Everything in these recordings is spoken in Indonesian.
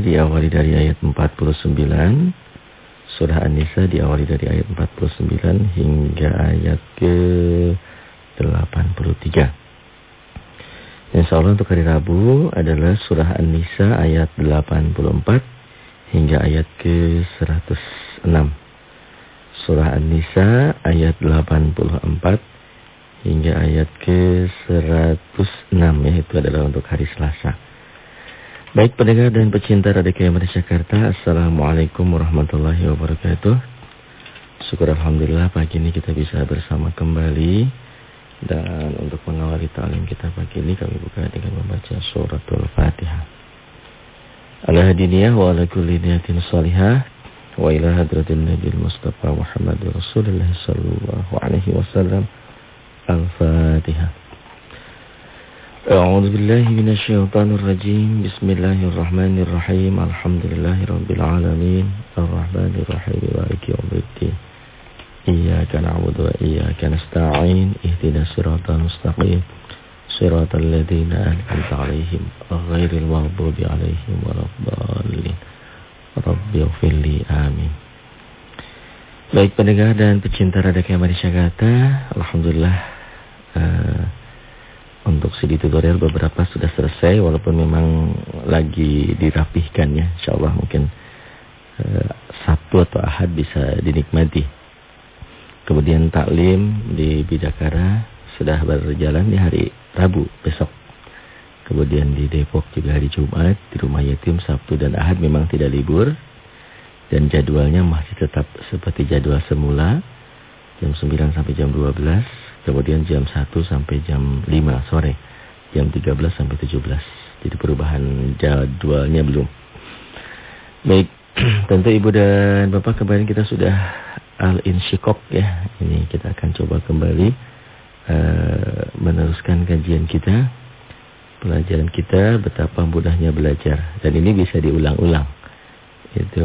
Diawali dari ayat 49. Surah An-Nisa diawali dari ayat 49 hingga ayat ke 83. Insya Allah untuk hari Rabu adalah surah An-Nisa ayat 84 hingga ayat ke 106. Surah An-Nisa ayat 84 hingga ayat ke 106 ya itu adalah untuk hari Selasa. Baik pendengar dan pecinta Radio KMR Jakarta Assalamualaikum warahmatullahi wabarakatuh. Syukur Alhamdulillah pagi ini kita bisa bersama kembali. Dan untuk mengawali ta'lim kita pagi ini kami buka dengan membaca surat suratul fatihah. Alhamdulillah wa ala kulli niyatin salihah Wa ila hadratin nabil mustafa Muhammad Rasulullah sallallahu alaihi wasallam. Al-Fatihah. أعوذ بالله من الشيطان الرجيم. بسم الله الرحمن الرحيم. الحمد لله رب العالمين. الرحمن الرحيم. مالك يوم الدين. إياك نعبد وإياك نستعين. اهدنا الصراط المستقيم. صراط الذين أنعمت عليهم غير المغضوب عليهم ولا الضالين. رب اغفر لي. آمين. Baik pendengar dan pecinta Radio Kiamat Jakarta, Alhamdulillah uh, untuk CD tutorial beberapa sudah selesai walaupun memang lagi dirapihkan ya. Insyaallah mungkin uh, Sabtu atau Ahad bisa dinikmati. Kemudian taklim di Bidakara sudah berjalan di hari Rabu besok. Kemudian di Depok juga hari Jumat, di rumah yatim Sabtu dan Ahad memang tidak libur. Dan jadwalnya masih tetap seperti jadwal semula. Jam 9 sampai jam 12 Kemudian jam 1 sampai jam 5 sore. Jam 13 sampai 17. Jadi perubahan jadwalnya belum. Baik, tentu Ibu dan Bapak kemarin kita sudah al-insyikok ya. Ini kita akan coba kembali uh, meneruskan kajian kita. Pelajaran kita betapa mudahnya belajar. Dan ini bisa diulang-ulang. Itu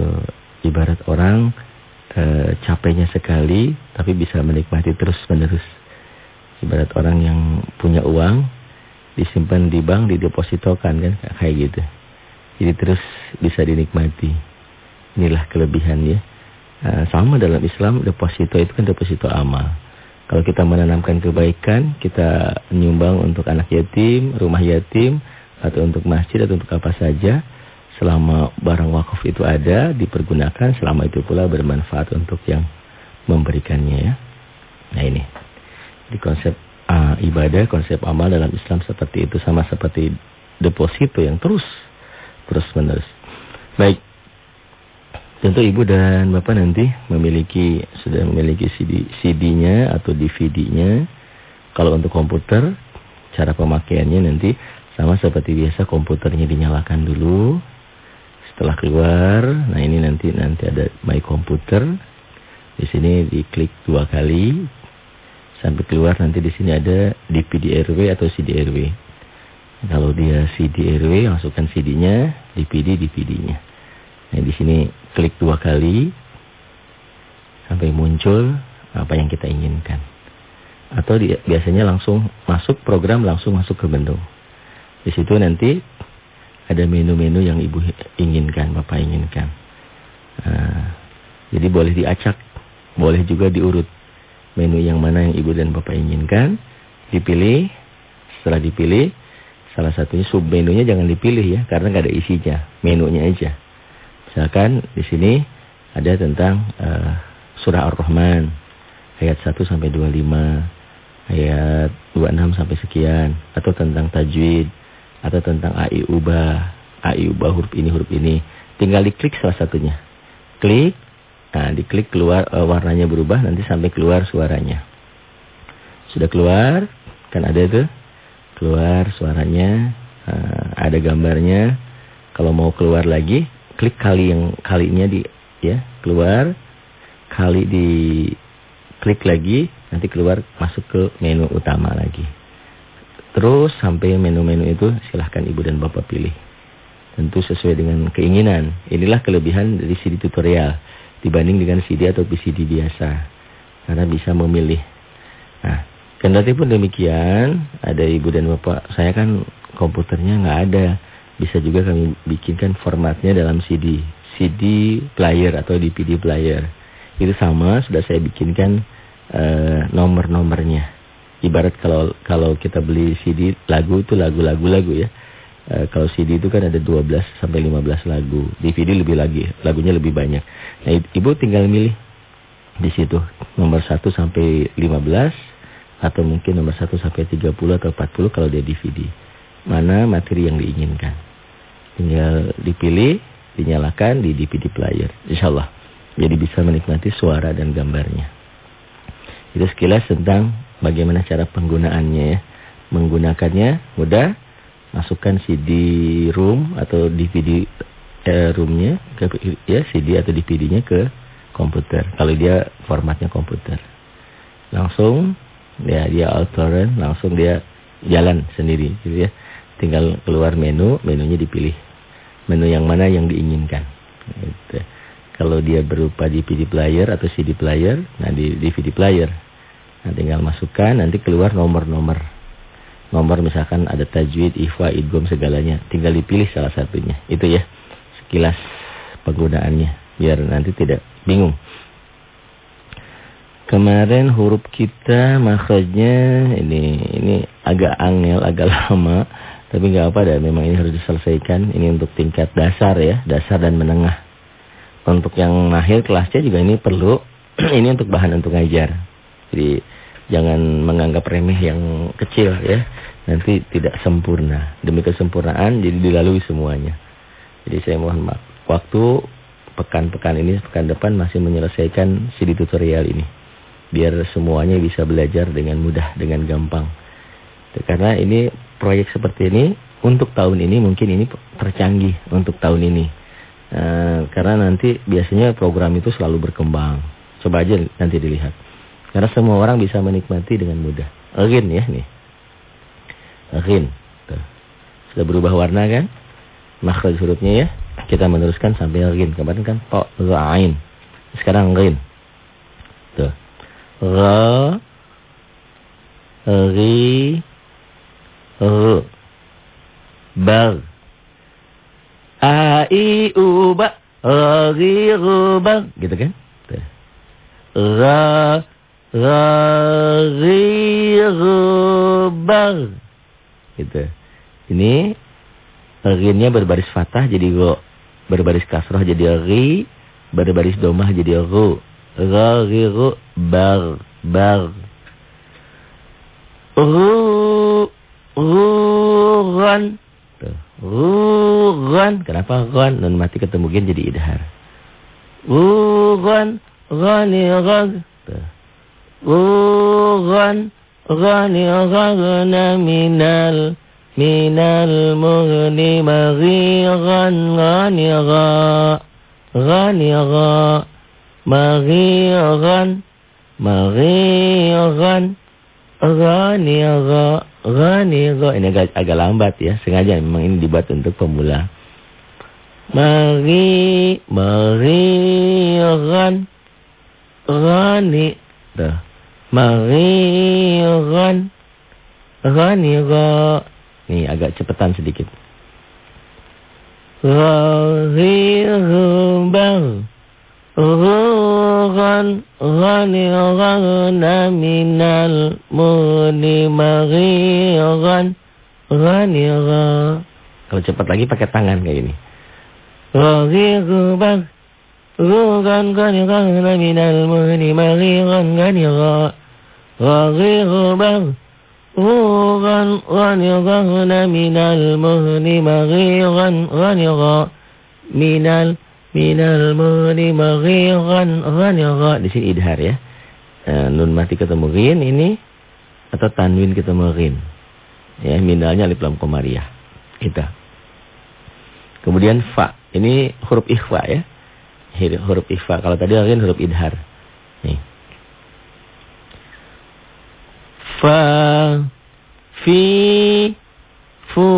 ibarat orang uh, capeknya sekali tapi bisa menikmati terus-menerus. Ibarat orang yang punya uang disimpan di bank, didepositokan kan kayak gitu. Jadi terus bisa dinikmati. Inilah kelebihannya. Nah, sama dalam Islam deposito itu kan deposito amal. Kalau kita menanamkan kebaikan, kita menyumbang untuk anak yatim, rumah yatim, atau untuk masjid atau untuk apa saja, selama barang wakaf itu ada, dipergunakan, selama itu pula bermanfaat untuk yang memberikannya ya. Nah ini di konsep uh, ibadah, konsep amal dalam Islam seperti itu sama seperti deposito yang terus terus menerus. Baik. Tentu ibu dan bapak nanti memiliki sudah memiliki CD CD-nya atau DVD-nya. Kalau untuk komputer, cara pemakaiannya nanti sama seperti biasa komputernya dinyalakan dulu. Setelah keluar, nah ini nanti nanti ada my computer. Di sini diklik dua kali, sampai keluar nanti di sini ada DPD RW atau CD RW. Kalau dia CD RW, masukkan CD-nya, DPD DPD-nya. Nah, di sini klik dua kali sampai muncul apa yang kita inginkan. Atau di, biasanya langsung masuk program langsung masuk ke menu. Di situ nanti ada menu-menu yang ibu inginkan, bapak inginkan. Nah, jadi boleh diacak, boleh juga diurut menu yang mana yang ibu dan bapak inginkan, dipilih. Setelah dipilih, salah satunya sub menunya jangan dipilih ya, karena nggak ada isinya, menunya aja. Misalkan di sini ada tentang uh, surah Ar-Rahman ayat 1 sampai 25, ayat 26 sampai sekian, atau tentang tajwid, atau tentang ai ubah, ai ubah huruf ini huruf ini. Tinggal diklik salah satunya. Klik, Nah, diklik keluar uh, warnanya berubah nanti sampai keluar suaranya. Sudah keluar, kan ada itu. Keluar suaranya, uh, ada gambarnya. Kalau mau keluar lagi, klik kali yang kalinya di ya, keluar. Kali di klik lagi, nanti keluar masuk ke menu utama lagi. Terus sampai menu-menu itu silahkan ibu dan bapak pilih. Tentu sesuai dengan keinginan. Inilah kelebihan dari CD tutorial dibanding dengan CD atau PCD biasa. Karena bisa memilih. Nah, kendati pun demikian, ada ibu dan bapak, saya kan komputernya nggak ada. Bisa juga kami bikinkan formatnya dalam CD. CD player atau DVD player. Itu sama, sudah saya bikinkan uh, nomor-nomornya. Ibarat kalau kalau kita beli CD lagu itu lagu-lagu lagu ya. Uh, kalau CD itu kan ada 12 sampai 15 lagu. DVD lebih lagi, lagunya lebih banyak. Nah, Ibu tinggal milih di situ nomor 1 sampai 15 atau mungkin nomor 1 sampai 30 atau 40 kalau dia DVD. Mana materi yang diinginkan. Tinggal dipilih, dinyalakan di DVD player. Insya Allah. Jadi bisa menikmati suara dan gambarnya. Itu sekilas tentang bagaimana cara penggunaannya ya. Menggunakannya mudah. Masukkan CD room atau DVD eh, roomnya ke ya CD atau DVD-nya ke komputer. Kalau dia formatnya komputer. Langsung ya dia torrent, langsung dia jalan sendiri gitu ya. Tinggal keluar menu, menunya dipilih menu yang mana yang diinginkan. Gitu. Kalau dia berupa DVD player atau CD player, nah di DVD player. Nah tinggal masukkan, nanti keluar nomor-nomor. Nomor misalkan ada tajwid, ikhwa, idgom segalanya. Tinggal dipilih salah satunya. Itu ya sekilas penggunaannya. Biar nanti tidak bingung. Kemarin huruf kita makanya ini ini agak angel, agak lama. Tapi nggak apa deh, memang ini harus diselesaikan. Ini untuk tingkat dasar ya, dasar dan menengah. Untuk yang akhir kelas C juga ini perlu. ini untuk bahan untuk ngajar. Jadi jangan menganggap remeh yang kecil ya. Nanti tidak sempurna. Demi kesempurnaan jadi dilalui semuanya. Jadi saya mohon maaf. Waktu pekan-pekan ini, pekan depan masih menyelesaikan CD tutorial ini. Biar semuanya bisa belajar dengan mudah, dengan gampang. Karena ini proyek seperti ini untuk tahun ini mungkin ini tercanggih untuk tahun ini. E, karena nanti biasanya program itu selalu berkembang. Coba aja nanti dilihat. Karena semua orang bisa menikmati dengan mudah. Agin ya nih. Agin. Sudah berubah warna kan? Makhraj hurufnya ya. Kita meneruskan sampai agin. Kemarin kan po, ain. Sekarang agin. Tuh. Ra, ri, R Bar A I U Ba Ri Ru Bar Gitu kan Ra Ra Ri Ru Bar Gitu Ini Rinnya berbaris fatah jadi ro Berbaris kasroh jadi ri Berbaris domah jadi ru Ra Ri Ru Bar Bar Ru Rugan. Rugan. Kenapa ran? Nun mati ketemu gen jadi idhar. Rugan. Gani rag. Rugan. Gani ragna minal. Minal mughni maghiran. Gani ra. Gani ra. Maghiran. Maghiran. Gani ra. Ghanigha. Ini agak, agak lambat ya. Sengaja memang ini dibuat untuk pemula. Mari, mari, ghan. Ghani. Dah. Mari, ghan. Ghanigha. Nih agak cepetan sedikit. Ghani, Rugan Ghani Ghana minal muni maghiran Ghani Kalau cepat lagi pakai tangan kayak ini Raghibag Rugan Ghani Ghana minal muni maghiran Ghani Raghibag Rugan Ghani Ghana minal muni maghiran Ghani Minal minal muni maghiran ghanira. Di sini idhar ya. E, nun mati ketemu ghin ini atau tanwin ketemu ghin. Ya, minalnya alif lam komariah. Kita. Kemudian fa. Ini huruf ikhfa ya. Huruf ikhfa. Kalau tadi ghin huruf idhar. Nih. Fa fi fu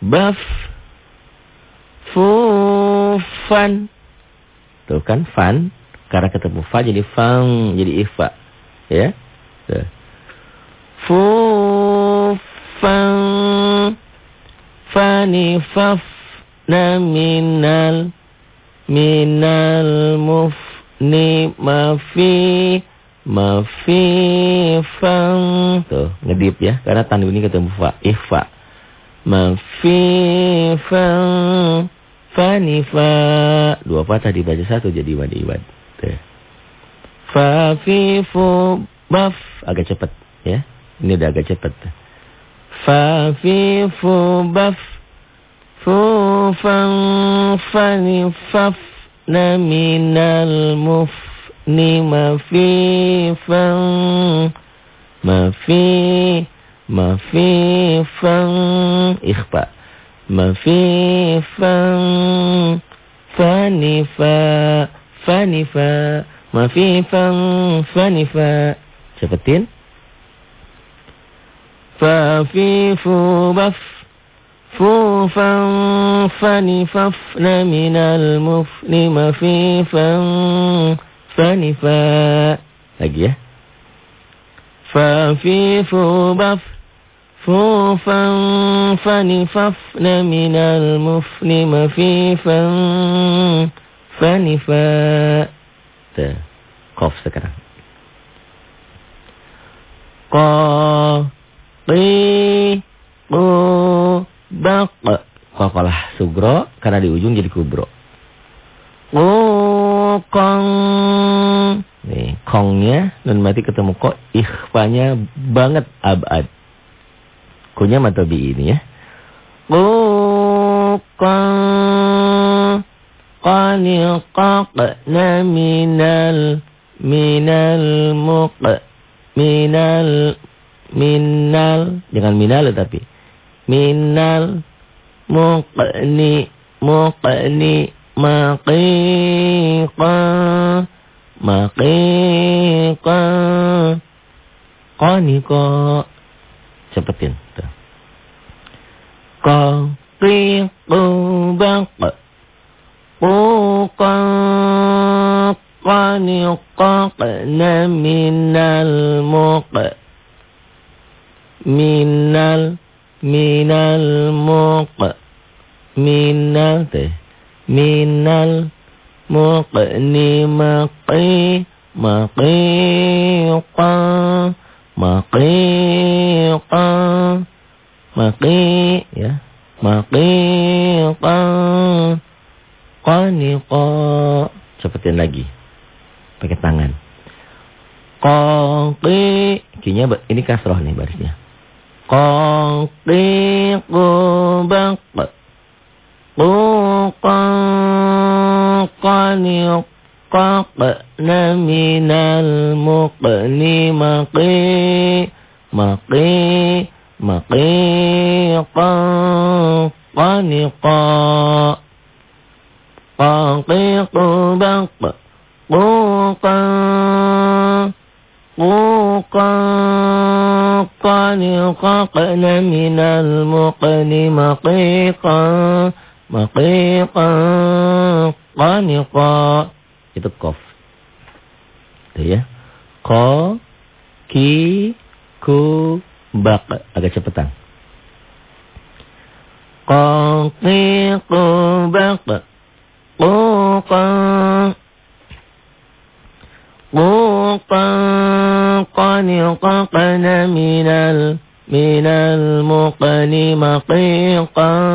baf fu fan. Tuh kan fan. Karena ketemu fa jadi fang. Jadi ifa. Ya. Tuh. Fu fang. fani faf na minal minal mufni mafi mafi fang. Tuh ngedip ya karena tanwin ini ketemu fa ikhfa mafi fang fani fa. Dua fa tadi baca satu jadi wadi wad tuh. Fa fi fu baf agak cepat ya. Ini udah agak cepat fa fi fu baf Fufan fani fafna minal mufni mafifan mafi mafifan ikhfa mafifan fanifa fanifa mafifan fanifa cepetin fafifu baf فوفا فنففن من المفن مفيفا Fanifa. Lagi ya. Fafifu baf. Fufan fanifafna minal mufni mafifan fanifa. Tuh. Kof sekarang. Ko. ti Ku. Bak. Kokolah sugro. Karena di ujung jadi kubro. oh Kong. Nih, kongnya nun mati ketemu kok ikhfanya banget abad. Kunya mata bi ini ya. Oh, kong. Qaniqaqna minal minal muq minal minal jangan minal tapi minal muqni muqni maqiqa maqiqa. Qaniqa. Cepetin tuh. Qaqiqu baq. Quqa qaniqaqna minal muq. Minal minal muq. Minal teh minal muqni maqi maqiqa maqiqa maqi ya maqiqa qaniqa. Seperti lagi. Pakai tangan. Qaqi kinya ini kasroh nih barisnya. Qaqi qubaq بق قوقا قنققن من المقن مقي مقي مقيقا قنقا قاقيق بق قوقا قوقا قنققن من المقن مقيقا Maqiqan qaniqa. Itu kof. Itu ya. Ko, ki, ku, bak. Agak cepetan. Ko, ki, ku, bak. Kuqan. Kuqan qaniqa qana minal minal muqani maqiqan.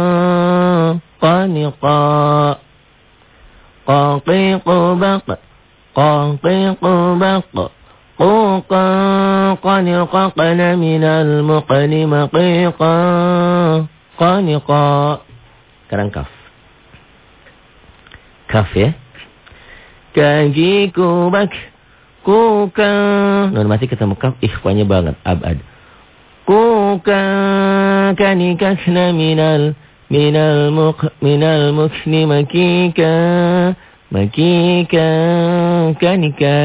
قنقا قاقيق بق قاقيق بق قوقا قنققن من المقن مقيقا قنقا sekarang kaf kaf ya kagiku bak Kuka. Nun masih ketemu kaf ikhwanya banget. Abad. Kuka kanikakna minal muk minal mukni makika makika kanika.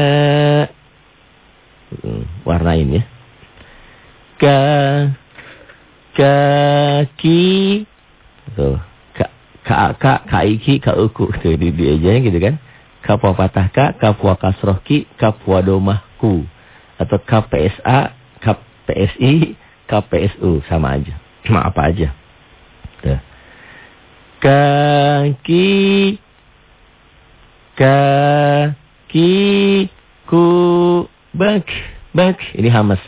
Hmm, warnain ya. Ka kaki tuh ka ka ka kaiki ka uku tuh di dia aja gitu kan kapwa patah ka, kapwa kasroh ki, kapwa domah ku. Atau KPSA, KPSI, KPSU. Sama aja. Cuma apa aja. Kaki. Kaki ku bak bak. Ini hamas.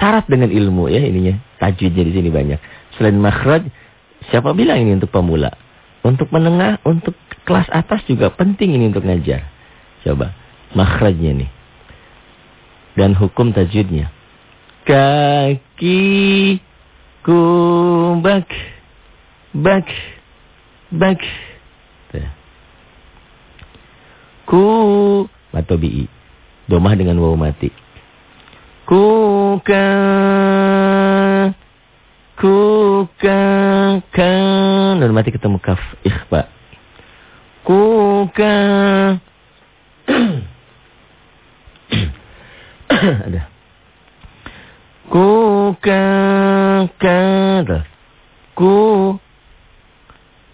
Syarat dengan ilmu ya ininya. Tajwidnya di sini banyak. Selain makhraj siapa bilang ini untuk pemula? Untuk menengah untuk kelas atas juga penting ini untuk ngajar. Coba makhrajnya nih. Dan hukum tajwidnya. Kaki ku bak bak bak ku. Matobi domah dengan waw mati. Ku ka. Ku ka ka. Dan mati ketemu kaf. Ikhfa ku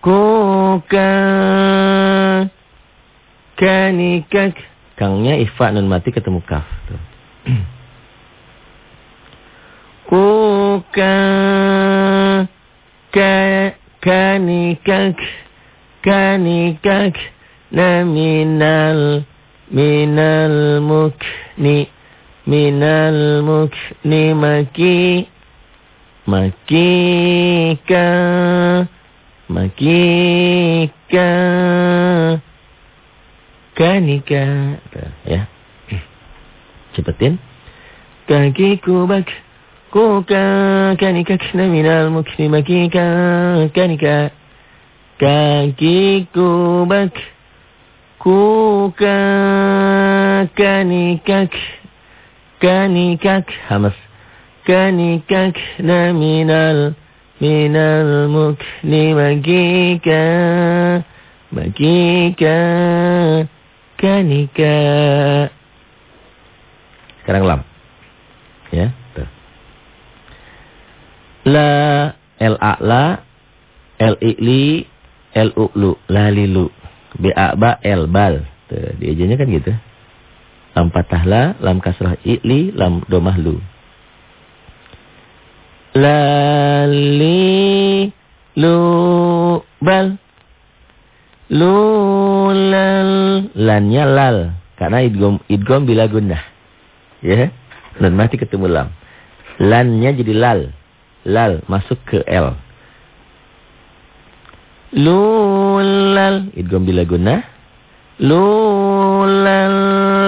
ku kangnya ifa nun mati ketemu kaf tuh. Kuka ka kanikak kanikak minal minal mukni minal mukni maki maki ka maki ka kanika ya. Cepetin. Kaki kubak kuka kanika na minal mukni maki ka kanika kaki kubak kuka kanikak kanikak hamas. Kanikak na minal minal mukni magika magika kanika sekarang lam ya tuh. La l a la l i li l u lu lalilu B A ba L bal. Tuh, kan gitu. Lam patah la, lam kasrah i'li, lam domah lu. Lali lu bal. Lu lal. Lannya lal. Karena idgom, idgom bila gunnah. Ya. Dan mati ketemu lam. Lannya jadi lal. Lal masuk ke L. Lulal. Idgham bila guna Lulal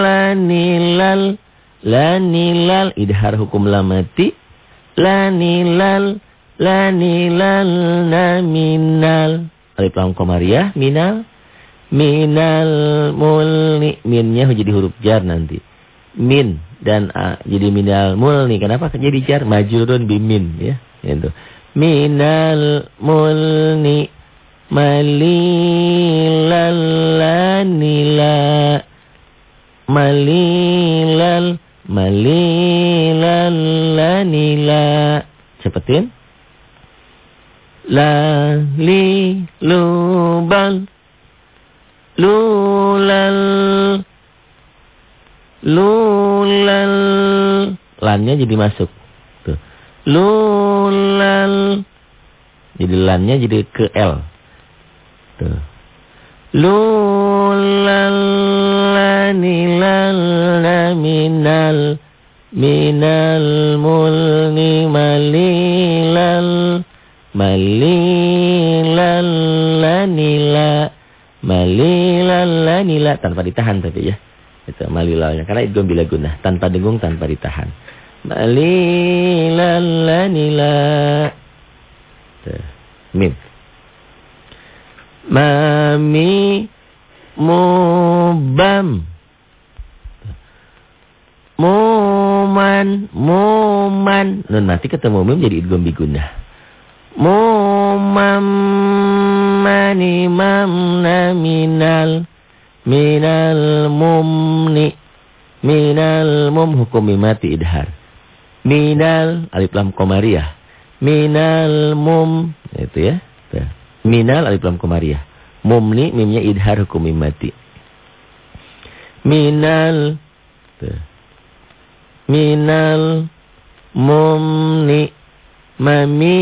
lanilal lanilal. Idhar hukum lamati. Lanilal lanilal naminal. Alif lam komariah minal. Minal mulni. Minnya jadi huruf jar nanti. Min dan a jadi minal mulni. Kenapa? Jadi jar. Majurun bimin ya. Itu. Minal mulni malilalanila malilal malilalanila cepetin. Lali lubal lulal. Lulal. Lannya jadi masuk. Tuh. Lulal. Jadi lannya jadi ke L Tuh. Lulallanilalla minal minal mulni malilal tanpa ditahan tapi ya. Itu malilalnya karena itu bila guna tanpa dengung tanpa ditahan. Mami mubam. Muman, muman. Nun mati ketemu mim jadi idgham bigunah. Mumam mani mamna minal minal mumni minal mum hukum mati idhar. Minal alif lam komariah. Minal mum itu ya. Minal alif lam komariah. Mumni mimnya idhar hukum mati. Minal minal mumni mami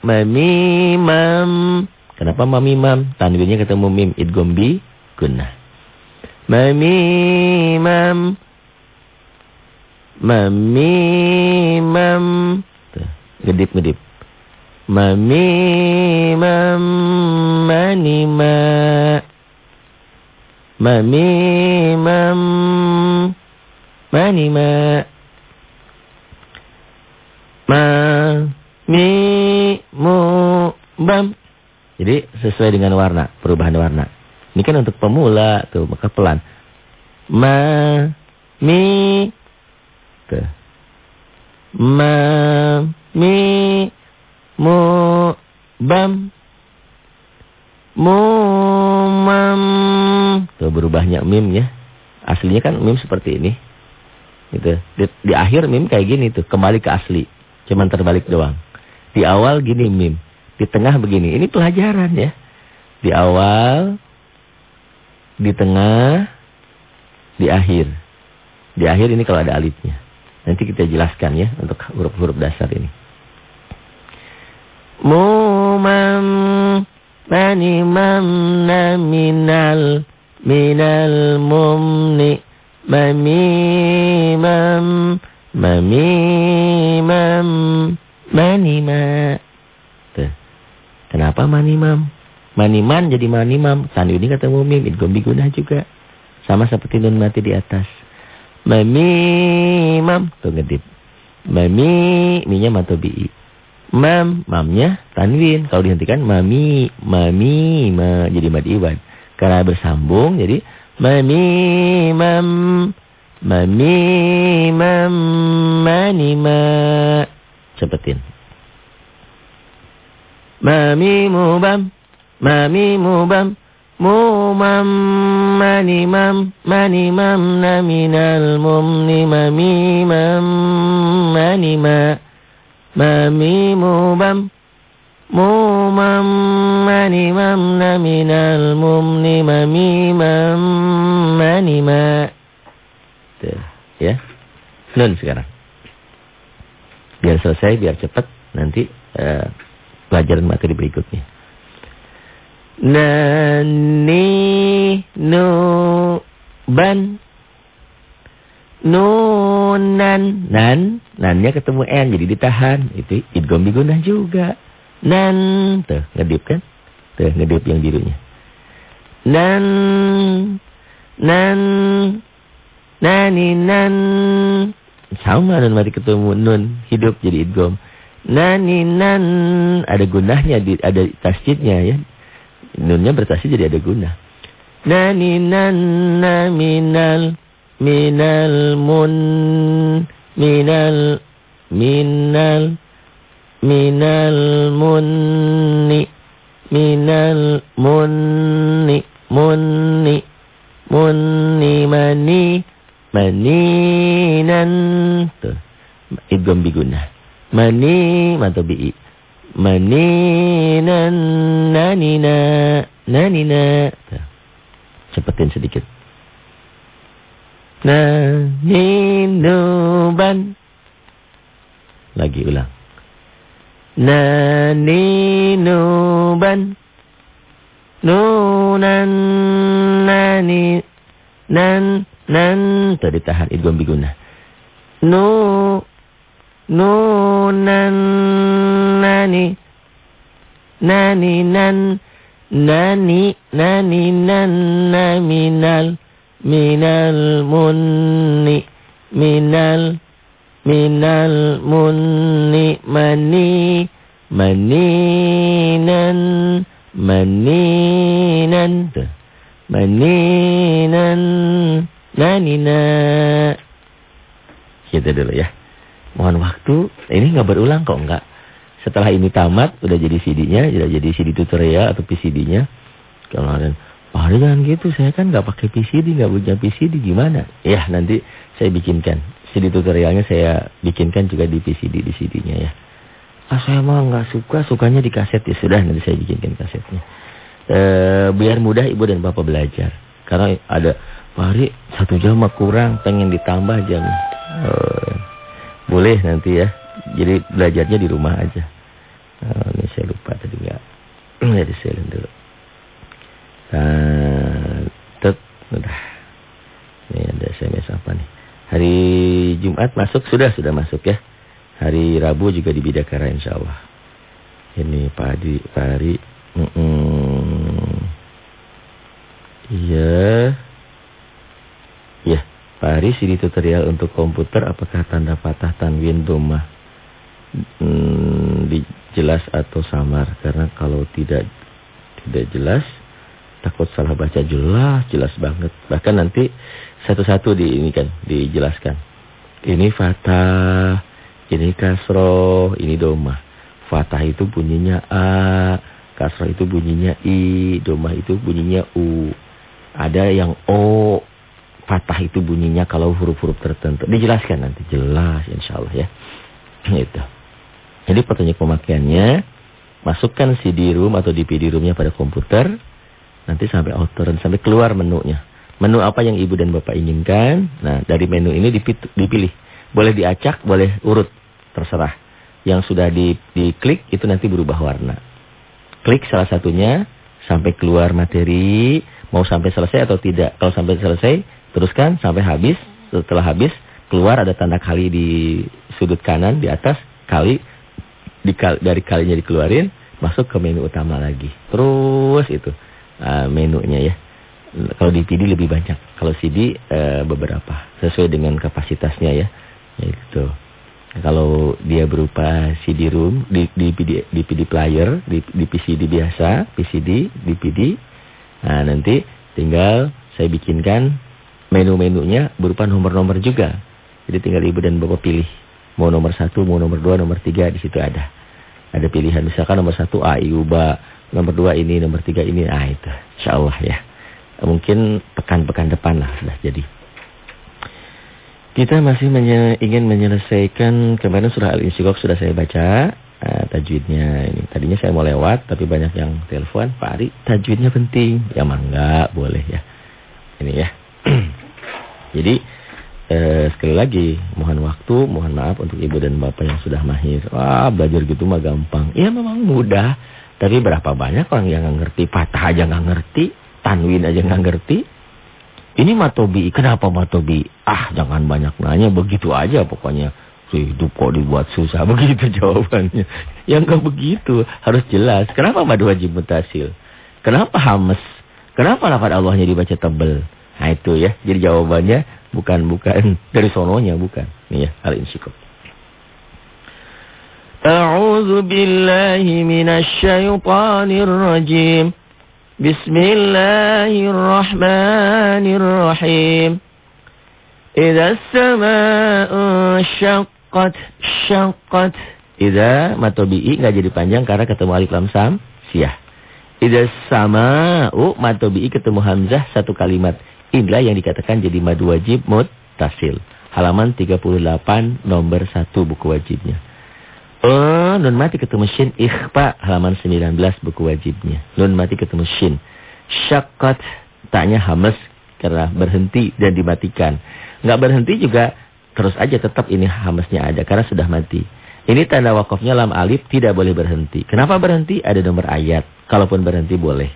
mami mam. Kenapa mami mam? Tanwinnya ketemu mim. Idgham bi gunnah. Mami mam. Mami mam. Gedip gedip mami mam mani ma mami mam Mani ma. Ma. Mi. Mu. Bam. Jadi sesuai dengan warna. Perubahan warna. Ini kan untuk pemula. Tuh maka pelan. Ma. Mi. Tuh. Ma. Mi. Mu. Bam. Mu. Mam. Tuh berubahnya mim ya. Aslinya kan mim seperti ini. Gitu. Di, di akhir mim kayak gini tuh, kembali ke asli. Cuman terbalik doang. Di awal gini mim, di tengah begini. Ini pelajaran ya. Di awal, di tengah, di akhir. Di akhir ini kalau ada alifnya. Nanti kita jelaskan ya untuk huruf-huruf dasar ini. Mamna minal minal mumni Mamimam Mamimam Manima Tuh. Kenapa manimam? Maniman jadi manimam. Tanda ini kata mumim. Idgom diguna juga. Sama seperti nun mati di atas. Mamimam. Tuh ngedip. Mami. Minya matobi'i. Mam. Mamnya tanwin. Kalau dihentikan mami. Mami. Ma, jadi mad iwan. Karena bersambung jadi mamimam mamimam manima cepetin mamimubam mamimubam mumam manimam manimam naminal mumni mamimam manima mamimubam Mumam manimam naminal mumni mamimam manima. Tuh, ya. Nun sekarang. Biar selesai, biar cepat. Nanti uh, pelajaran materi berikutnya. Nani nu ban nunan nan nannya ketemu n jadi ditahan itu idgham digunah juga Nan, tuh ngedip kan? Tuh ngedip yang birunya. Nan, nan, nani nan. Sama nun mati ketemu nun hidup jadi idgom. Nani nan ada gunahnya ada tasjidnya ya. Nunnya bertasjid jadi ada gunah. Nani nan na minal minal mun minal minal minal munni minal munni munni munni mani maninan. Tuh idgham biguna. Mani atau bi maninan nanina nanina. Tuh. cepetin sedikit naninuban. Lagi ulang. Nani nuban Nunan nani Nan Nan. Tadi tahan idgham biguna Nu Nunan nani Nani nan Nani Nani nan Minal Minal munni Minal minal munni mani maninan maninan Maninan nanina. Gitu dulu ya. Mohon waktu. Ini nggak berulang kok enggak. Setelah ini tamat, udah jadi CD-nya, udah jadi CD tutorial atau PCD-nya. Kemarin, Pak Hari jangan gitu, saya kan nggak pakai PCD, nggak punya PCD, gimana? Ya, nanti saya bikinkan. CD tutorialnya saya bikinkan juga di PCD, di CD-nya ya. Ah, saya mah nggak suka, sukanya di kaset ya. Sudah, nanti saya bikinkan kasetnya. E, biar mudah ibu dan bapak belajar. Karena ada, Pak Hari, satu jam mah kurang, pengen ditambah jam. E, boleh nanti ya. Jadi belajarnya di rumah aja. Oh, ini saya lupa tadi enggak. Jadi saya dulu. Nah, tet, udah. Ini ada SMS apa nih? Hari Jumat masuk sudah sudah masuk ya. Hari Rabu juga di Bidakara insya Allah. Ini Pak Adi, Pak Ari. Mm. Iya. Ya, Pak Ari CD tutorial untuk komputer apakah tanda patah tanwin domah? Hmm, di jelas atau samar karena kalau tidak tidak jelas takut salah baca jelas jelas banget. Bahkan nanti satu-satu di ini kan dijelaskan. Ini fatah ini kasroh ini domah. Fatah itu bunyinya a kasroh itu bunyinya i domah itu bunyinya u. Ada yang o fatah itu bunyinya kalau huruf-huruf tertentu. Dijelaskan nanti jelas insyaallah ya. Itu jadi petunjuk pemakaiannya, masukkan CD-ROM atau DVD-ROM-nya pada komputer, nanti sampai dan sampai keluar menunya. Menu apa yang ibu dan bapak inginkan, nah dari menu ini dipilih. Boleh diacak, boleh urut, terserah. Yang sudah di, diklik itu nanti berubah warna. Klik salah satunya, sampai keluar materi, mau sampai selesai atau tidak. Kalau sampai selesai, teruskan sampai habis. Setelah habis, keluar ada tanda kali di sudut kanan, di atas, kali dikal, dari kalinya dikeluarin, masuk ke menu utama lagi. Terus itu uh, menunya ya. Kalau di CD lebih banyak, kalau CD uh, beberapa sesuai dengan kapasitasnya ya. Itu. Kalau dia berupa di, di, di PD player, di, di PCD biasa, PCD, DVD, nah nanti tinggal saya bikinkan menu-menunya berupa nomor-nomor juga. Jadi tinggal ibu dan bapak pilih. Mau nomor satu, mau nomor dua, nomor tiga, di situ ada. Ada pilihan. Misalkan nomor satu A, I, U, B. Nomor dua ini, nomor tiga ini. Ah itu. Insya Allah ya. Mungkin pekan-pekan depan lah sudah jadi. Kita masih menye ingin menyelesaikan kemarin surah Al-Insyikok sudah saya baca uh, tajwidnya ini. Tadinya saya mau lewat tapi banyak yang telepon, Pak Ari, tajwidnya penting. Ya mangga, boleh ya. Ini ya. Jadi eh, sekali lagi mohon waktu, mohon maaf untuk ibu dan bapak yang sudah mahir. Wah belajar gitu mah gampang. Ya memang mudah. Tapi berapa banyak orang yang nggak ngerti, patah aja nggak ngerti, tanwin aja nggak ngerti. Ini matobi, kenapa matobi? Ah jangan banyak nanya, begitu aja pokoknya. Hidup kok dibuat susah, begitu jawabannya. Yang nggak begitu, harus jelas. Kenapa madu wajib mutasil? Kenapa hames? Kenapa lafad Allahnya dibaca tebel? Nah itu ya, jadi jawabannya Bukan bukan dari sononya bukan. Nih ya, al-insyikok. A'udzu billahi minasy syaithanir rajim. Bismillahirrahmanirrahim. Idza as-samaa'u syaqqat syaqqat. Idza matobi'i enggak jadi panjang karena ketemu alif lam sam siyah. Idza as-samaa'u matobi'i ketemu hamzah satu kalimat. Inilah yang dikatakan jadi madu wajib tasil. Halaman 38 nomor 1 buku wajibnya. Oh, nun mati ketemu shin ikhfa halaman 19 buku wajibnya. Nun mati ketemu shin. syakat taknya hamas karena berhenti dan dimatikan. nggak berhenti juga terus aja tetap ini hamasnya ada karena sudah mati. Ini tanda wakafnya lam alif tidak boleh berhenti. Kenapa berhenti? Ada nomor ayat. Kalaupun berhenti boleh.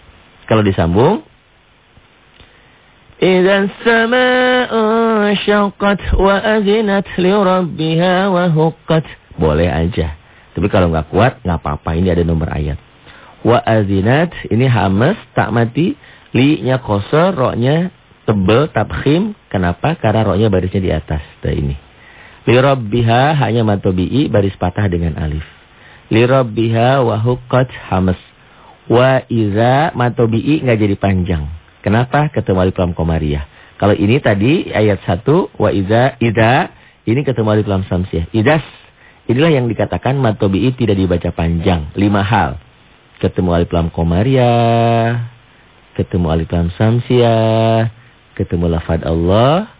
Kalau disambung Idan sama'u syaqqat wa azinat li rabbiha wa huqqat boleh aja. Tapi kalau nggak kuat, nggak apa-apa. Ini ada nomor ayat. Wa azinat, ini hamas, tak mati. Li-nya kosor, ro-nya tebel, tabkhim. Kenapa? Karena ro-nya barisnya di atas. Nah ini. Li hanya matobi'i, baris patah dengan alif. Li rabbiha wa huqqat hamas. Wa iza matobi'i nggak jadi panjang. Kenapa ketemu alif lam komariah? Kalau ini tadi ayat 1 wa iza ida ini ketemu alif lam samsiah. Idas inilah yang dikatakan matobi'i tidak dibaca panjang. Lima hal. Ketemu alif lam komariah, ketemu alif lam samsiah, ketemu lafad Allah,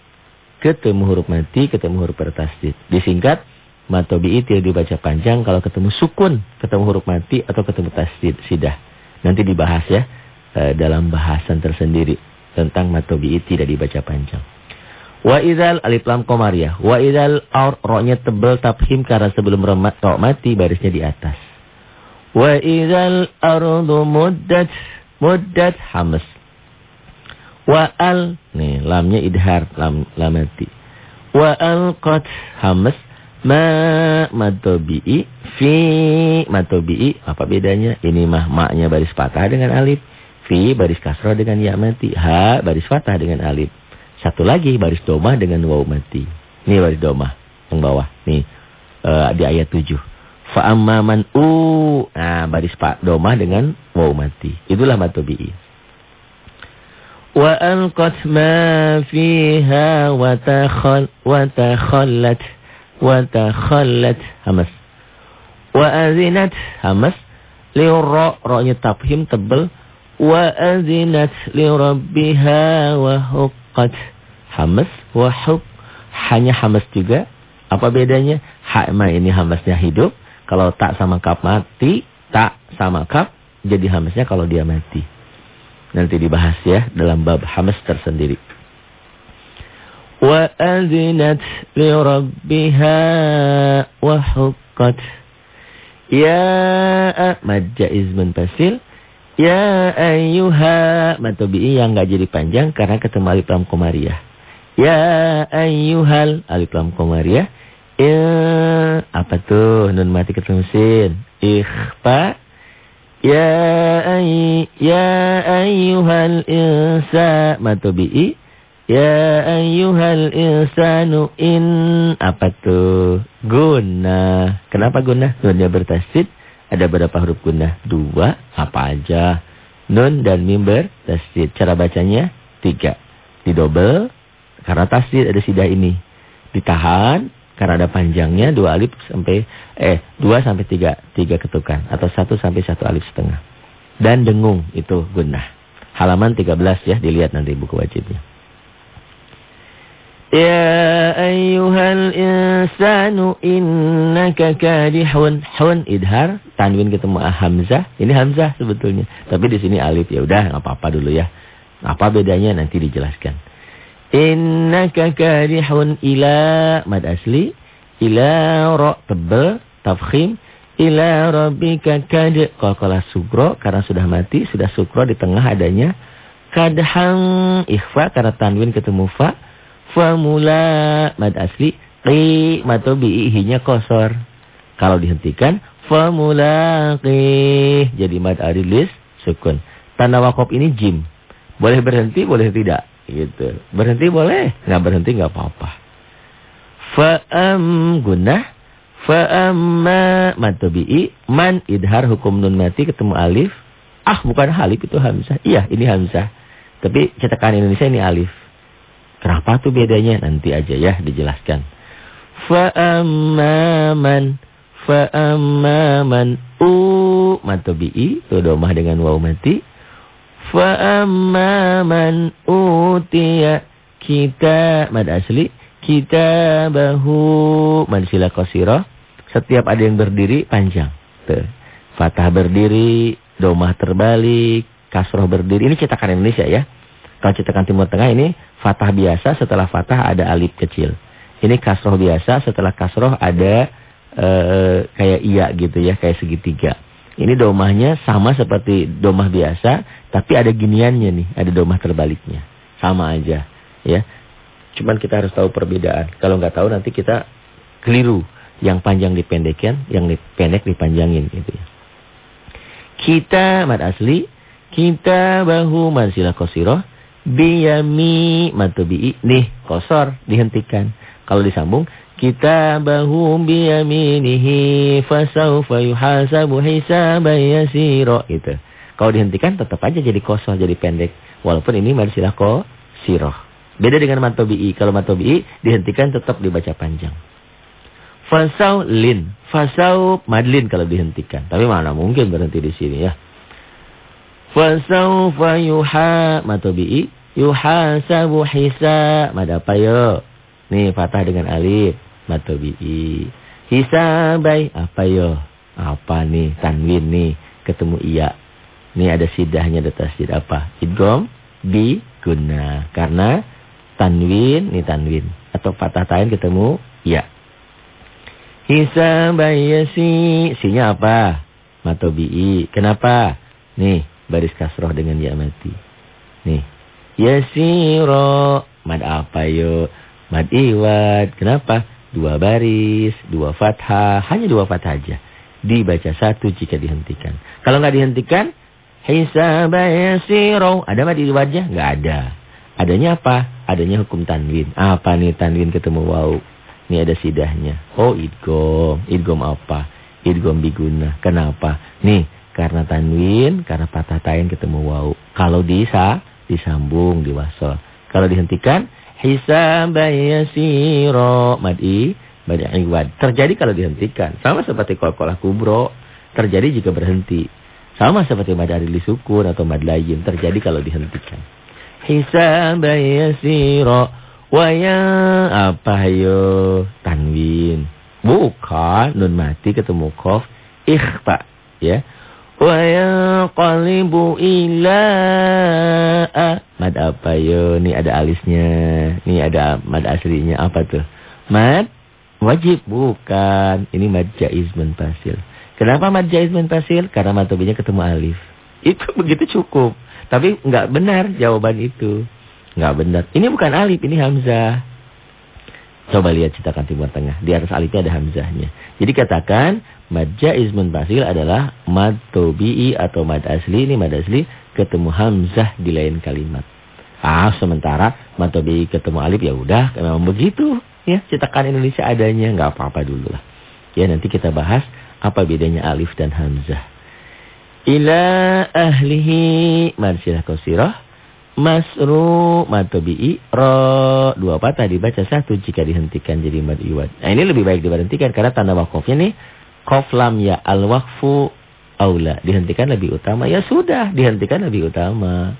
ketemu huruf mati, ketemu huruf bertasdid. Disingkat, matobi'i tidak dibaca panjang kalau ketemu sukun, ketemu huruf mati atau ketemu tasdid sidah. Nanti dibahas ya eh, dalam bahasan tersendiri tentang matobi'i tidak dibaca panjang. Wa idzal alif lam qamariyah. Wa idzal aur roknya tebal tabhim karena sebelum ro mati barisnya di atas. Wa idzal ardu muddat muddat hamas. Wa al nih lamnya idhar lam lamati. Wa alqat hamas ma matobi'i fi matobi'i apa bedanya? Ini mah maknya baris patah dengan alif. Fi baris kasroh dengan ya mati. Ha baris fathah dengan alif. Satu lagi baris domah dengan waw mati. Ini baris domah yang bawah. Nih uh, di ayat 7. Fa amman u. Nah, baris pak domah dengan waw mati. Itulah matobi'i. Wa alqat ma fiha wa takhal wa wa hamas. Wa azinat hamas liura ra-nya tafhim tebel wa azinat li rabbiha wa huqqat hamas wa huq hanya hamas juga. Apa bedanya? Ha ini hamasnya hidup. Kalau tak sama kap mati tak sama kap jadi hamasnya kalau dia mati. Nanti dibahas ya dalam bab hamas tersendiri. Wa azinat li rabbiha wa huqqat. Ya mad jaiz munfasil Ya ayyuha matobi'i yang enggak jadi panjang karena ketemu alif lam komariah. Ya ayyuhal alif lam komariah. Ya apa tuh nun mati ketemu sin. Ikhfa. Ya ay ya ayyuhal insa matobi'i. Ya ayyuhal insanu in apa tuh? Guna. Kenapa guna? Nunnya bertasdid ada berapa huruf gunnah? Dua. Apa aja? Nun dan mim bertasdid. Cara bacanya tiga. Didobel. Karena tasdid ada sidah ini. Ditahan. Karena ada panjangnya dua alif sampai eh dua sampai tiga tiga ketukan atau satu sampai satu alif setengah. Dan dengung itu gunnah. Halaman 13 ya dilihat nanti buku wajibnya. Ya ayyuhal insanu innaka kadihun. Hun idhar, tanwin ketemu hamzah. Ini hamzah sebetulnya. Tapi di sini alif. Ya udah enggak apa-apa dulu ya. Apa bedanya nanti dijelaskan. Innaka kadihun ila mad asli. Ila ra tebel tafkhim. Ila rabbika kad qalqalah sugro karena sudah mati, sudah sukro di tengah adanya kadhang ikhfa karena tanwin ketemu fa Famula mad asli qi matu bi'ihinya kosor. Kalau dihentikan famula qi jadi mad arilis sukun. Tanda wakaf ini jim. Boleh berhenti, boleh tidak. Gitu. Berhenti boleh, nggak berhenti nggak apa-apa. Fa'am gunnah Fa'amma matobi'i man idhar hukum nun mati ketemu alif. Ah bukan alif itu hamzah. Iya ini hamzah. Tapi cetakan Indonesia ini alif. Kenapa tuh bedanya? Nanti aja ya dijelaskan. Fa'amman Fa'amman U Matobi'i Itu domah dengan waw mati Fa'amman Utiya Kita Mad asli Kita bahu Mad sila kosiro Setiap ada yang berdiri panjang. Tuh. Fatah berdiri Domah terbalik Kasroh berdiri. Ini cetakan Indonesia ya. Kalau cetakan Timur Tengah ini Fatah biasa. Setelah fatah ada alif kecil. Ini kasroh biasa. Setelah kasroh ada e, kayak iya gitu ya, kayak segitiga. Ini domahnya sama seperti domah biasa, tapi ada giniannya nih, ada domah terbaliknya. Sama aja, ya. Cuman kita harus tahu perbedaan. Kalau nggak tahu nanti kita keliru. Yang panjang dipendekkan, yang pendek dipanjangin gitu ya. Kita mad asli, kita bahu mansilah kosiroh, biyami matubi'i nih kosor dihentikan kalau disambung kita bahum biyaminihi fasaufa yuhasabu hisaban yasira gitu kalau dihentikan tetap aja jadi kosor jadi pendek Walaupun ini mad silah siroh. Beda dengan matobi'i. Kalau matobi'i dihentikan tetap dibaca panjang. Fasau lin. Fasau madlin kalau dihentikan. Tapi mana mungkin berhenti di sini ya. Fasau fayuha matobi'i. Yuhasabu hisa. Mad apa yo? Nih patah dengan alif. Matobi'i. Hisabai. Apa yo? Apa nih? Tanwin nih. Ketemu iya. Ini ada sidahnya ada tasjid apa? Idgom bi guna. Karena tanwin, ini tanwin. Atau patah tain ketemu iya. Hisabayasi. Sinya apa? Matobi'i. Kenapa? Nih, baris kasroh dengan ya mati. Nih. Yasiro. Mad apa yo? Mad iwad. Kenapa? Dua baris, dua fathah. Hanya dua fathah aja. Dibaca satu jika dihentikan. Kalau nggak dihentikan, Hisabayasiro. Ada mah di wajah? Nggak ada. Adanya apa? Adanya hukum tanwin. Apa nih tanwin ketemu wau? Ini ada sidahnya. Oh idgom. Idgom apa? Idgom biguna. Kenapa? Nih karena tanwin, karena patah tain ketemu wau. Kalau bisa disambung, diwasol. Kalau dihentikan, hisabayasiro. Mad'i, mad'i iwad. Terjadi kalau dihentikan. Sama seperti kol-kolah kubro. Terjadi jika berhenti. Sama seperti mad adili sukun atau mad layin terjadi kalau dihentikan. Hisab yasira wa ya apa yo tanwin. Bukan nun mati ketemu qaf ikhfa ya. Wa qalibu ila mad apa yo ini ada alisnya. Ini ada mad aslinya apa tuh? Mad wajib bukan. Ini mad jaiz munfasil. Kenapa mad jaiz munfasil? Karena matobinya ketemu alif. Itu begitu cukup. Tapi nggak benar jawaban itu. Nggak benar. Ini bukan alif, ini hamzah. Coba lihat cetakan timur tengah. Di atas alifnya ada hamzahnya. Jadi katakan mad jaiz munfasil adalah mad tobi'i atau mad asli. Ini mad asli ketemu hamzah di lain kalimat. Ah, sementara mad tobi'i ketemu alif ya udah memang begitu. Ya, cetakan Indonesia adanya nggak apa-apa dulu lah. Ya, nanti kita bahas apa bedanya alif dan hamzah? Ila ahlihi marsilah kosirah. Masru matobi'i ro. Dua patah dibaca satu jika dihentikan jadi mad iwad. Nah ini lebih baik diberhentikan karena tanda wakofnya nih. Kof lam ya al wakfu aula. Dihentikan lebih utama. Ya sudah dihentikan lebih utama.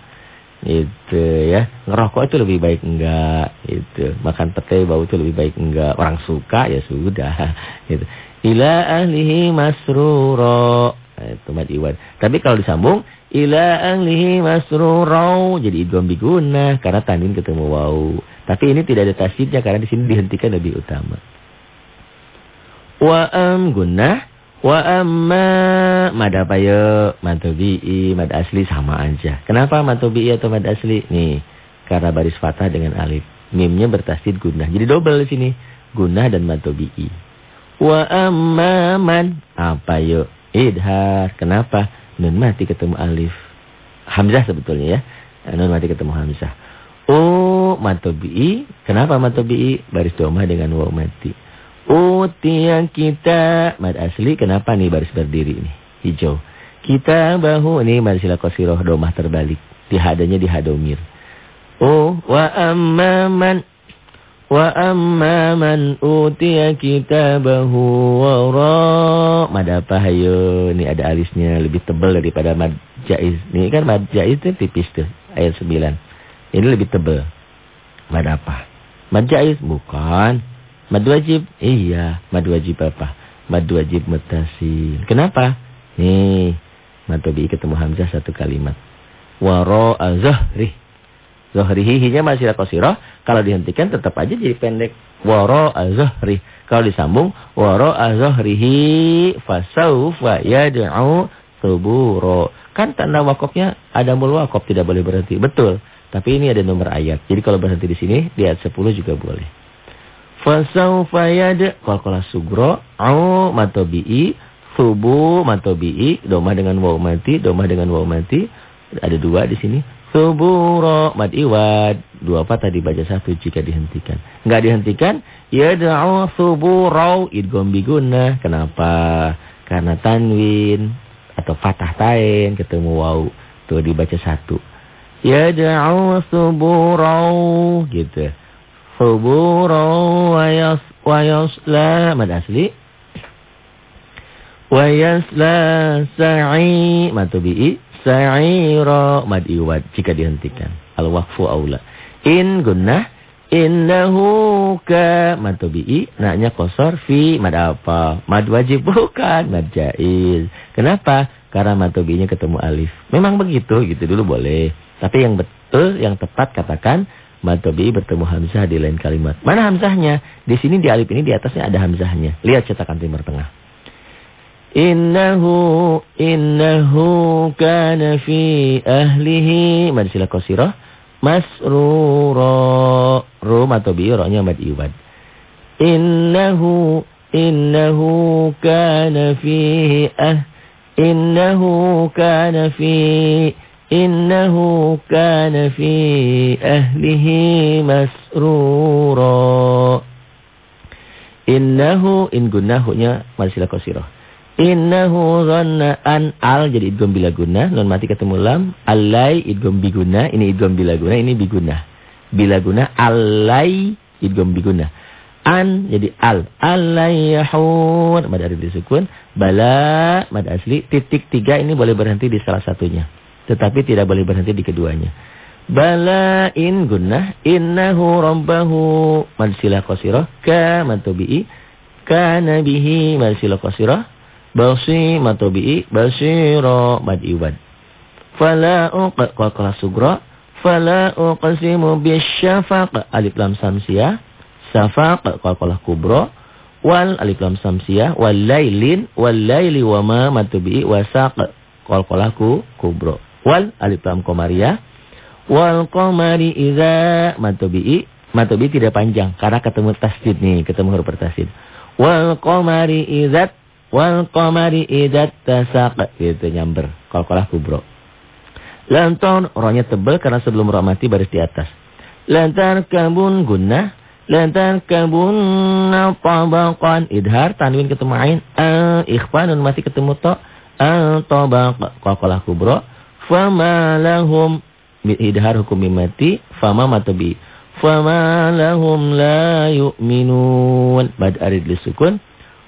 Itu ya. Ngerokok itu lebih baik enggak. Itu. Makan pete bau itu lebih baik enggak. Orang suka ya sudah. Gitu ila ahlihi masruro. Nah, itu mad iwan. Tapi kalau disambung ila ahlihi masruro jadi idgham biguna karena tanwin ketemu wau. Tapi ini tidak ada tasydidnya karena di sini dihentikan lebih utama. Wa am gunnah wa amma mad apa ya? Mad tabi'i, mad asli sama aja. Kenapa mad tabi'i atau mad asli? Nih, karena baris fathah dengan alif. Mimnya bertasydid gunnah. Jadi double di sini. Gunnah dan mad tabi'i. Wa amman apa yuk? Idhar. Kenapa? Nun mati ketemu alif. Hamzah sebetulnya ya. Nun mati ketemu Hamzah. Oh, matobi'i. Kenapa matobi'i? Baris domah dengan waw mati. Utiya kita. Mad asli. Kenapa nih baris berdiri ini? Hijau. Kita bahu. Ini marisilah kosiroh domah terbalik. Dihadanya dihadomir. Oh, wa amman Wa man utiya kitabahu wara mad apa hayo ini ada alisnya lebih tebal daripada mad jaiz. Ini kan mad jaiz itu tipis tuh ayat 9. Ini lebih tebal. Mad apa? Mad jaiz bukan. Mad wajib? Iya, mad wajib apa? Mad wajib mutasil. Kenapa? Nih, mad tabi ketemu hamzah satu kalimat. Wara azhri Zohrihi hinya masih qasirah. Kalau dihentikan tetap aja jadi pendek. Waro azhri. Kalau disambung waro azhrihi fasaufa yad'u suburo. Kan tanda wakofnya ada mul wakof tidak boleh berhenti. Betul. Tapi ini ada nomor ayat. Jadi kalau berhenti di sini di ayat 10 juga boleh. Fasaufa yad qalqala sugro au matobi'i subu matobi'i domah dengan waw mati domah dengan waw mati ada dua di sini Suburo mad iwad. Dua patah dibaca satu jika dihentikan. Enggak dihentikan, ya da'u suburo idgham biguna. Kenapa? Karena tanwin atau patah tain ketemu waw. Tuh dibaca satu. Yad'u suburau gitu. Suburau wa yas wa yasla mad asli. Wa yasla sa'i mad tabi'i sa'ira mad iwad jika dihentikan. Al waqfu aula. In gunnah Innahu ka mad tabi'i naknya kosor fi mad apa? Mad wajib bukan mad jaiz. Kenapa? Karena mad tabi'inya ketemu alif. Memang begitu gitu dulu boleh. Tapi yang betul yang tepat katakan mad tabi'i bertemu hamzah di lain kalimat. Mana hamzahnya? Di sini di alif ini di atasnya ada hamzahnya. Lihat cetakan timur tengah. Innahu innahu kana fi ahlihi. Mad sila qasirah masrura rum atau bi rohnya mad iwad. Innahu innahu kana fihi ah. Innahu kana fi innahu kana fi ahlihi. Masrura innahu in gunahunya masih qasirah Innahu dhanna an al. Jadi idgham bila guna, nun mati ketemu lam, alai idgham biguna, ini idgham bila guna, ini biguna. Bila guna alai idgham biguna. An jadi al, alai yahur mad arif disukun, bala mad asli, titik tiga ini boleh berhenti di salah satunya. Tetapi tidak boleh berhenti di keduanya. Bala in gunnah innahu rabbahu. Mad silah qasirah. Ka mad tabi'i. Kana bihi mad silah qasirah Basi matobi'i basiro mad iwad. Fala uqa qala sugra. Fala uqsimu bisyafaq alif lam samsiyah. Safaq qala kubra. Wal alif lam samsiyah. Wal lailin wal laili wa ma matobi'i wasaq qala kubra. Wal alif lam qamariyah. Wal qamari idza matobi'i. Matobi'i tidak panjang karena ketemu tasdid nih, ketemu huruf tasdid. Wal qamari idzat Wal qamari idat tasaq gitu nyamber. Qalqalah kubro. Lanton rohnya tebal karena sebelum roh mati baris di atas. Lantar kabun gunnah. Lantar kabun tabaqan idhar tanwin ketemu ain. Al ikhfa nun mati ketemu to. Al tabaq qalqalah kubro. Fama lahum idhar hukum mati. Fama matabi. Fama lahum la yu'minun. Bad arid lisukun.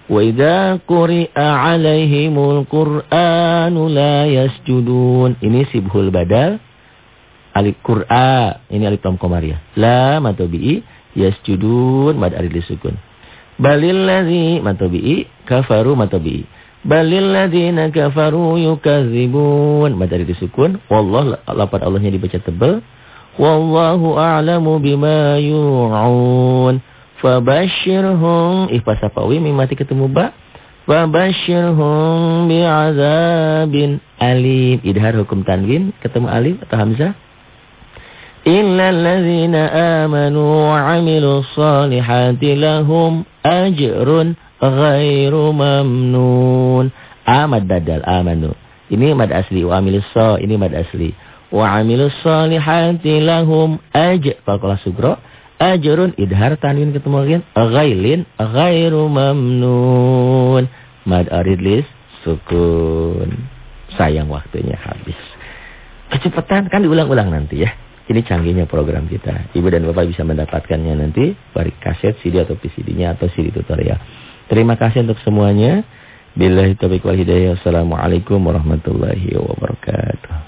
Idza quri'a 'alaihimul Qur'anu la yasjudun. Ini sibhul badal. Alif Qur'a, ini alif lam qamariyah. La matobi'i yasjudun mad arid disukun. Balil ladzi matobi'i kafaru matobi'i. Balil ladzina kafaru yukadzibun mad arid disukun. Wallah lafaz Allahnya dibaca tebal. Wallahu a'lamu bima yu'un. Fabashirhum. Ihfa safawi mimati ketemu ba. Fabashirhum bi'azabin alim. Idhar hukum tanwin. Ketemu alif atau hamzah? Illa allazina amanu wa salihati lahum ajrun ghairu mamnun. Amad badal amanu. Ini mad asli. Wa amilu so Ini mad asli. Wa amilu salihati lahum aj Falkolah sugro Ajrun idhar tanwin ketemu lagi ghailin ghairu mamnun. Mad aridlis sukun. Sayang waktunya habis. Kecepatan kan diulang-ulang nanti ya. Ini canggihnya program kita. Ibu dan Bapak bisa mendapatkannya nanti dari kaset CD atau PCD-nya atau CD tutorial. Terima kasih untuk semuanya. Billahi taufiq wal hidayah. Assalamualaikum warahmatullahi wabarakatuh.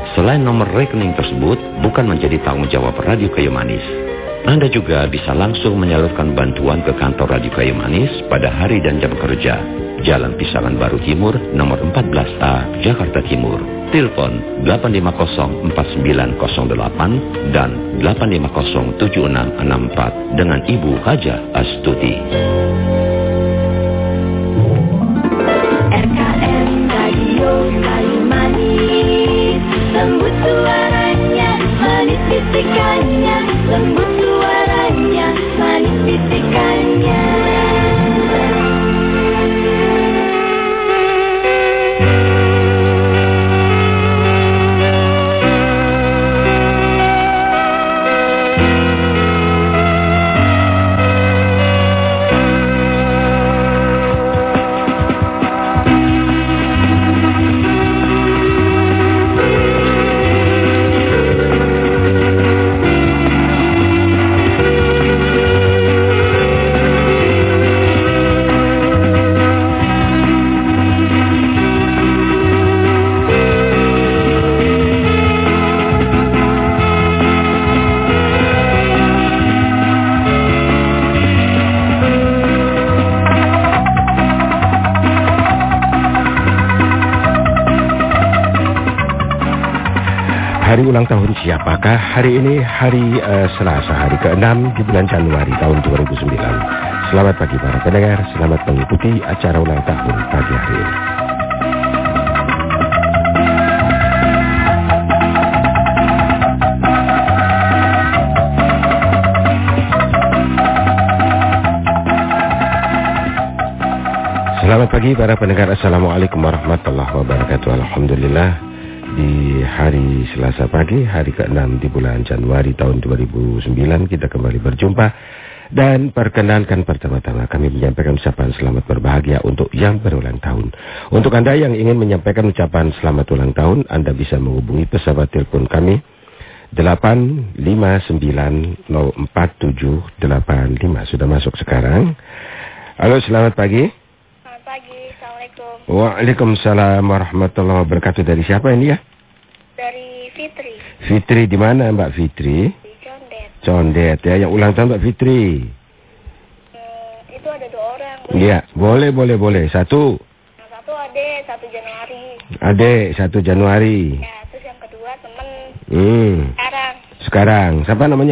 Selain nomor rekening tersebut bukan menjadi tanggung jawab Radio Kayu Manis. Anda juga bisa langsung menyalurkan bantuan ke kantor Radio Kayu Manis pada hari dan jam kerja. Jalan Pisangan Baru Timur, nomor 14A, Jakarta Timur. Telepon 8504908 dan 8507664 dengan Ibu Haja Astuti. Lembut suaranya Manis bisikannya Hari ulang tahun siapakah? Hari ini hari uh, Selasa, hari ke-6 di bulan Januari tahun 2009. Selamat pagi para pendengar, selamat mengikuti acara ulang tahun pagi hari ini. Selamat pagi para pendengar Assalamualaikum warahmatullahi wabarakatuh Alhamdulillah di hari Selasa pagi, hari ke-6 di bulan Januari tahun 2009 kita kembali berjumpa dan perkenankan pertama-tama kami menyampaikan ucapan selamat berbahagia untuk yang berulang tahun. Untuk Anda yang ingin menyampaikan ucapan selamat ulang tahun, Anda bisa menghubungi pesawat telepon kami 859047885 sudah masuk sekarang. Halo, selamat pagi. Waalaikumsalam warahmatullahi wabarakatuh. Dari siapa ini ya? Dari Fitri. Fitri di mana Mbak Fitri? Di Condet. Condet ya. Yang ulang tahun Mbak Fitri. Hmm, itu ada dua orang. Iya, boleh boleh boleh. Satu. Yang satu ade satu Januari. Ade satu Januari. Ya, terus yang kedua temen. Hmm. Sekarang. Sekarang. Siapa namanya